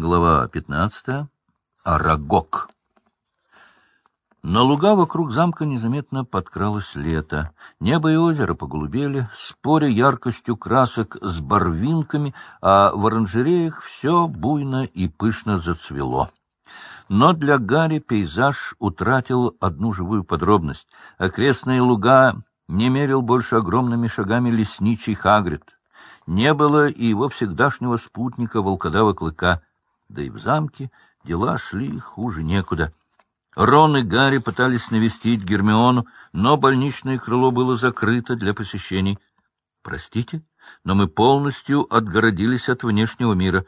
Глава 15. Арагог. На луга вокруг замка незаметно подкралось лето. Небо и озеро поголубели, споря яркостью красок с барвинками, а в оранжереях все буйно и пышно зацвело. Но для Гарри пейзаж утратил одну живую подробность. Окрестные луга не мерил больше огромными шагами лесничий Хагрид. Не было и его всегдашнего спутника волкодава Клыка — да и в замке дела шли хуже некуда. Рон и Гарри пытались навестить Гермиону, но больничное крыло было закрыто для посещений. Простите, но мы полностью отгородились от внешнего мира.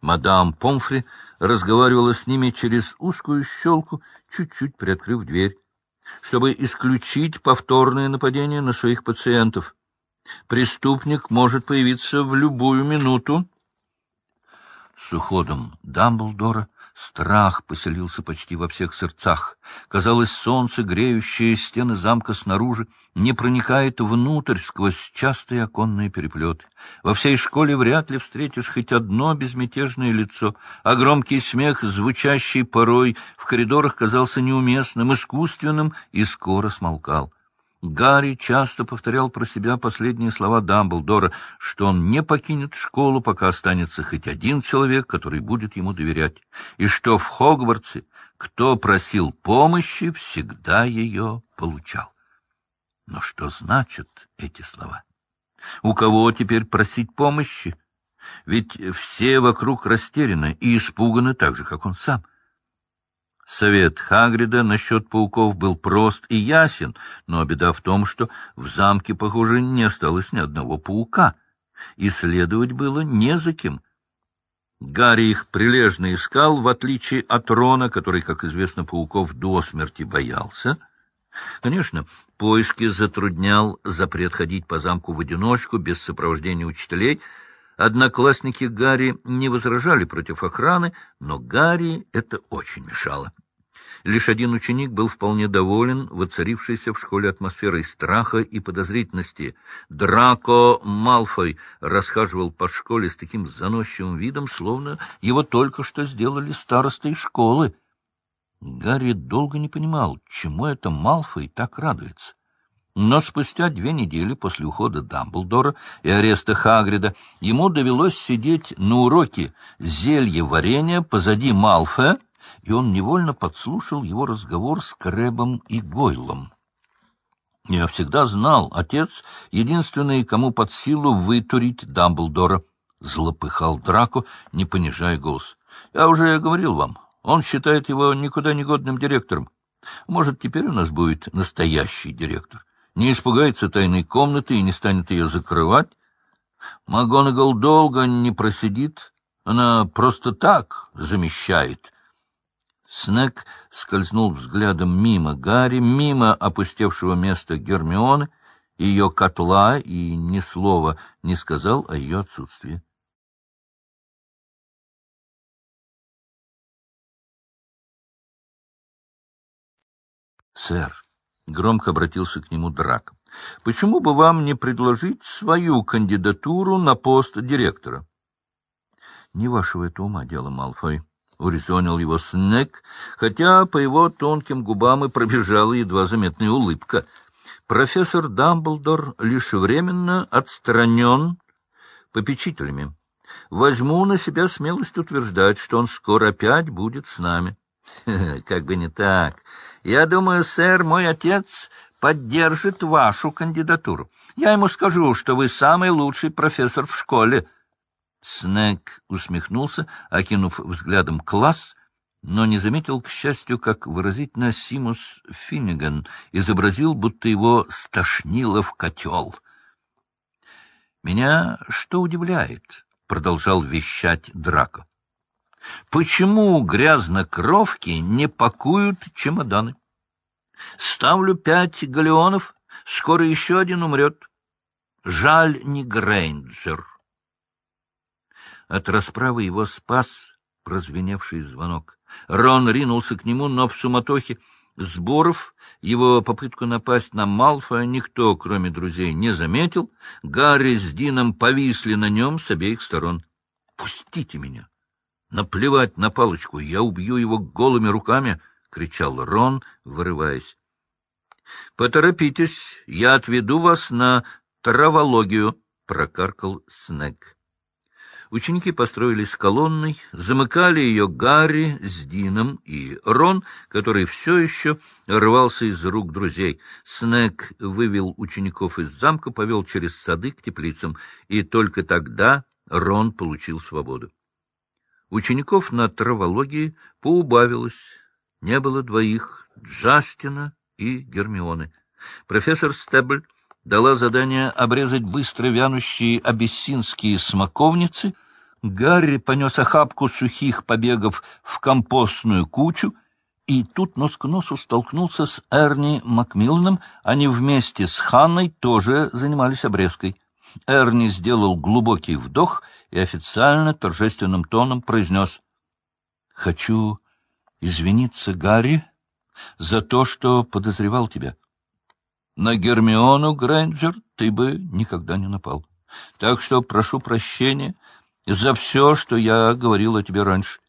Мадам Помфри разговаривала с ними через узкую щелку, чуть-чуть приоткрыв дверь, чтобы исключить повторное нападение на своих пациентов. Преступник может появиться в любую минуту. С уходом Дамблдора страх поселился почти во всех сердцах. Казалось, солнце, греющее стены замка снаружи, не проникает внутрь сквозь частые оконные переплеты. Во всей школе вряд ли встретишь хоть одно безмятежное лицо, а громкий смех, звучащий порой, в коридорах казался неуместным, искусственным и скоро смолкал. Гарри часто повторял про себя последние слова Дамблдора, что он не покинет школу, пока останется хоть один человек, который будет ему доверять, и что в Хогвартсе кто просил помощи, всегда ее получал. Но что значат эти слова? У кого теперь просить помощи? Ведь все вокруг растеряны и испуганы так же, как он сам. Совет Хагрида насчет пауков был прост и ясен, но беда в том, что в замке, похоже, не осталось ни одного паука. Исследовать было не за кем. Гарри их прилежно искал, в отличие от Рона, который, как известно, пауков до смерти боялся. Конечно, поиски затруднял запрет ходить по замку в одиночку, без сопровождения учителей. Одноклассники Гарри не возражали против охраны, но Гарри это очень мешало. Лишь один ученик был вполне доволен воцарившейся в школе атмосферой страха и подозрительности. Драко Малфой расхаживал по школе с таким заносчивым видом, словно его только что сделали старостой школы. Гарри долго не понимал, чему это Малфой так радуется. Но спустя две недели после ухода Дамблдора и ареста Хагрида ему довелось сидеть на уроке зелье варенья позади Малфоя, и он невольно подслушал его разговор с Крэбом и Гойлом. Я всегда знал, отец — единственный, кому под силу вытурить Дамблдора. Злопыхал Драко, не понижая голос. Я уже говорил вам, он считает его никуда не годным директором. Может, теперь у нас будет настоящий директор. Не испугается тайной комнаты и не станет ее закрывать. МакГонагал долго не просидит. Она просто так замещает. Снег скользнул взглядом мимо Гарри, мимо опустевшего места Гермионы, ее котла, и ни слова не сказал о ее отсутствии. — Сэр, — громко обратился к нему Драк, — почему бы вам не предложить свою кандидатуру на пост директора? — Не вашего это ума дело, Малфой, урезонил его Снег, хотя по его тонким губам и пробежала едва заметная улыбка. Профессор Дамблдор лишь временно отстранен попечителями. Возьму на себя смелость утверждать, что он скоро опять будет с нами. Как бы не так. Я думаю, сэр, мой отец поддержит вашу кандидатуру. Я ему скажу, что вы самый лучший профессор в школе. Снег усмехнулся, окинув взглядом класс, но не заметил, к счастью, как выразительно Симус Финниган изобразил, будто его стошнило в котел. «Меня что удивляет?» — продолжал вещать Драко. «Почему грязнокровки не пакуют чемоданы? Ставлю пять галеонов, скоро еще один умрет. Жаль не Грейнджер». От расправы его спас прозвеневший звонок. Рон ринулся к нему, но в суматохе сборов его попытку напасть на Малфа никто, кроме друзей, не заметил. Гарри с Дином повисли на нем с обеих сторон. — Пустите меня! Наплевать на палочку, я убью его голыми руками, — кричал Рон, вырываясь. — Поторопитесь, я отведу вас на травологию, — прокаркал Снег. Ученики построились колонной, замыкали ее Гарри с Дином и Рон, который все еще рвался из рук друзей. Снег вывел учеников из замка, повел через сады к теплицам, и только тогда Рон получил свободу. Учеников на травологии поубавилось, не было двоих — Джастина и Гермионы. Профессор Стебль дала задание обрезать быстро вянущие абиссинские смоковницы. Гарри понес охапку сухих побегов в компостную кучу, и тут нос к носу столкнулся с Эрни Макмилланом. Они вместе с Ханной тоже занимались обрезкой. Эрни сделал глубокий вдох и официально торжественным тоном произнес «Хочу извиниться, Гарри, за то, что подозревал тебя. На Гермиону Грэнджер ты бы никогда не напал. Так что прошу прощения за все, что я говорил о тебе раньше.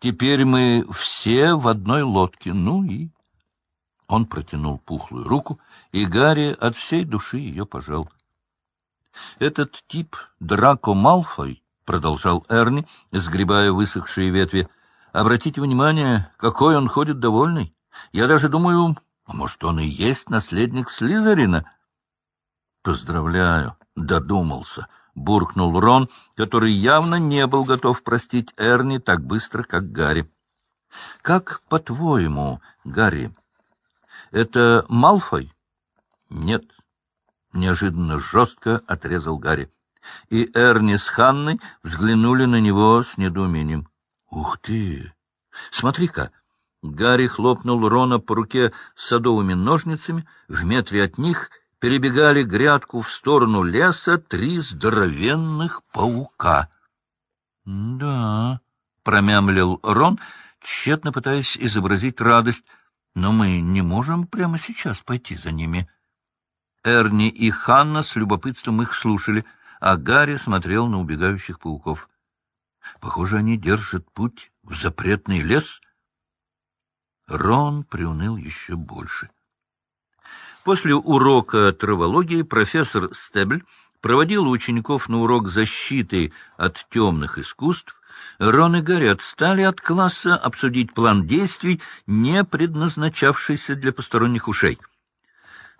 Теперь мы все в одной лодке. Ну и... Он протянул пухлую руку, и Гарри от всей души ее пожал. Этот тип Драко Малфой, — продолжал Эрни, сгребая высохшие ветви, — обратите внимание, какой он ходит довольный. Я даже думаю, может, он и есть наследник Слизерина? — Поздравляю, додумался, — буркнул Рон, который явно не был готов простить Эрни так быстро, как Гарри. — Как, по-твоему, Гарри, это Малфой? — Нет, — неожиданно жестко отрезал Гарри. И Эрни с Ханной взглянули на него с недоумением. — Ух ты! Смотри-ка! Гарри хлопнул Рона по руке садовыми ножницами. В метре от них перебегали грядку в сторону леса три здоровенных паука. — Да, — промямлил Рон, тщетно пытаясь изобразить радость, — но мы не можем прямо сейчас пойти за ними. Эрни и Ханна с любопытством их слушали, а Гарри смотрел на убегающих пауков. — Похоже, они держат путь в запретный лес — Рон приуныл еще больше. После урока травологии профессор Стебль проводил учеников на урок защиты от темных искусств. Рон и Гарри отстали от класса обсудить план действий, не предназначавшийся для посторонних ушей. —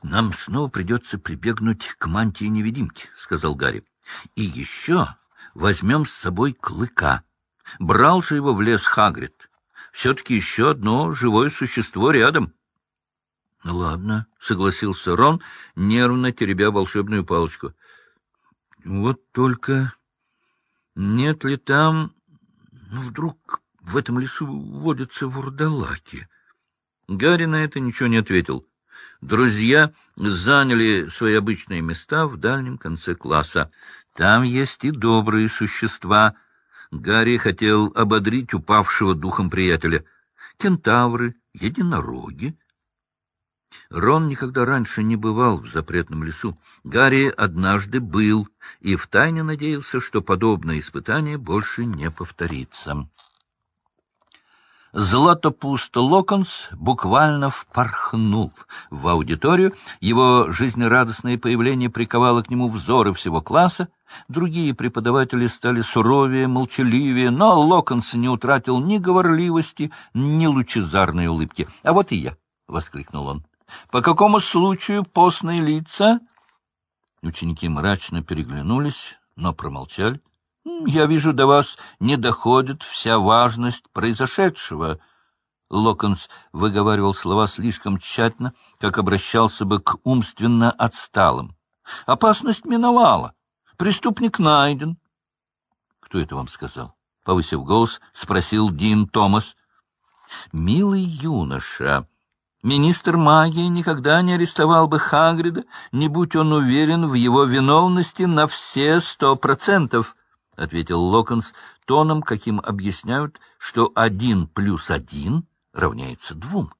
Нам снова придется прибегнуть к мантии-невидимке, — сказал Гарри. — И еще возьмем с собой клыка. Брал же его в лес Хагрид все-таки еще одно живое существо рядом. — Ну, ладно, — согласился Рон, нервно теребя волшебную палочку. — Вот только нет ли там... Ну, вдруг в этом лесу водятся вурдалаки? Гарри на это ничего не ответил. Друзья заняли свои обычные места в дальнем конце класса. Там есть и добрые существа — Гарри хотел ободрить упавшего духом приятеля. Кентавры, единороги. Рон никогда раньше не бывал в запретном лесу. Гарри однажды был и втайне надеялся, что подобное испытание больше не повторится. Златопуст Локонс буквально впорхнул в аудиторию. Его жизнерадостное появление приковало к нему взоры всего класса. Другие преподаватели стали суровее, молчаливее, но Локонс не утратил ни говорливости, ни лучезарной улыбки. — А вот и я! — воскликнул он. — По какому случаю постные лица? Ученики мрачно переглянулись, но промолчали. Я вижу, до вас не доходит вся важность произошедшего. Локонс выговаривал слова слишком тщательно, как обращался бы к умственно отсталым. Опасность миновала. Преступник найден. — Кто это вам сказал? — повысив голос, спросил Дин Томас. — Милый юноша, министр магии никогда не арестовал бы Хагрида, не будь он уверен в его виновности на все сто процентов. —— ответил Локонс тоном, каким объясняют, что один плюс один равняется двум.